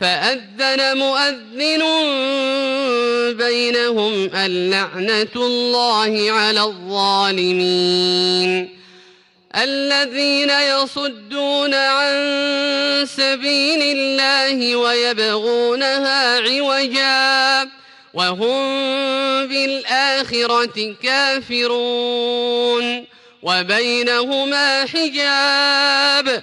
فأذن مؤذن بينهم اللعنة الله على الظالمين. الذين يصدون عن سبيل الله ويبغونها عوجا وهم بالآخرة كافرون. وبينهما حجاب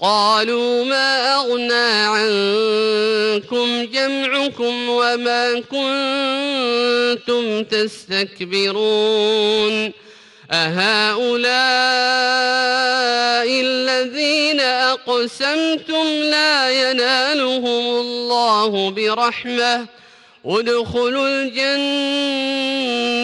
قالوا ما أغنى عنكم جمعكم وما كنتم تستكبرون أهؤلاء الذين أقسمتم لا ينالهم الله برحمة ادخلوا الجنة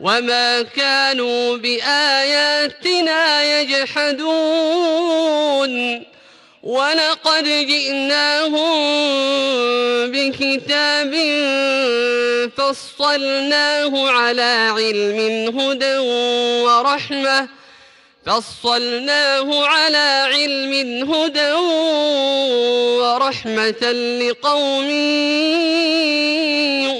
وما كانوا بآياتنا يجحدون ولقد جئناهم بكتاب فصلناه على علم هدى ورحمة. فصلناه على علم هدى ورحمة لقوم يؤمنون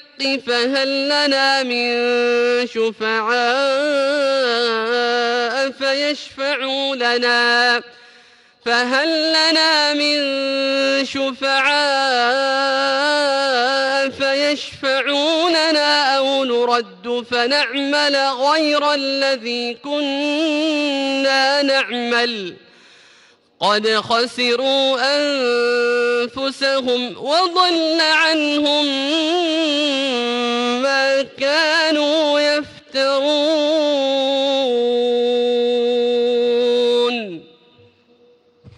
فهل لنا من شفعاء فيشفعوا لنا؟ فهل لنا من شفعاء فيشفعوننا أو نرد فنعمل غير الذي كنا نعمل؟ قد خسروا أنفسهم وضل عنهم ما كانوا يفترون.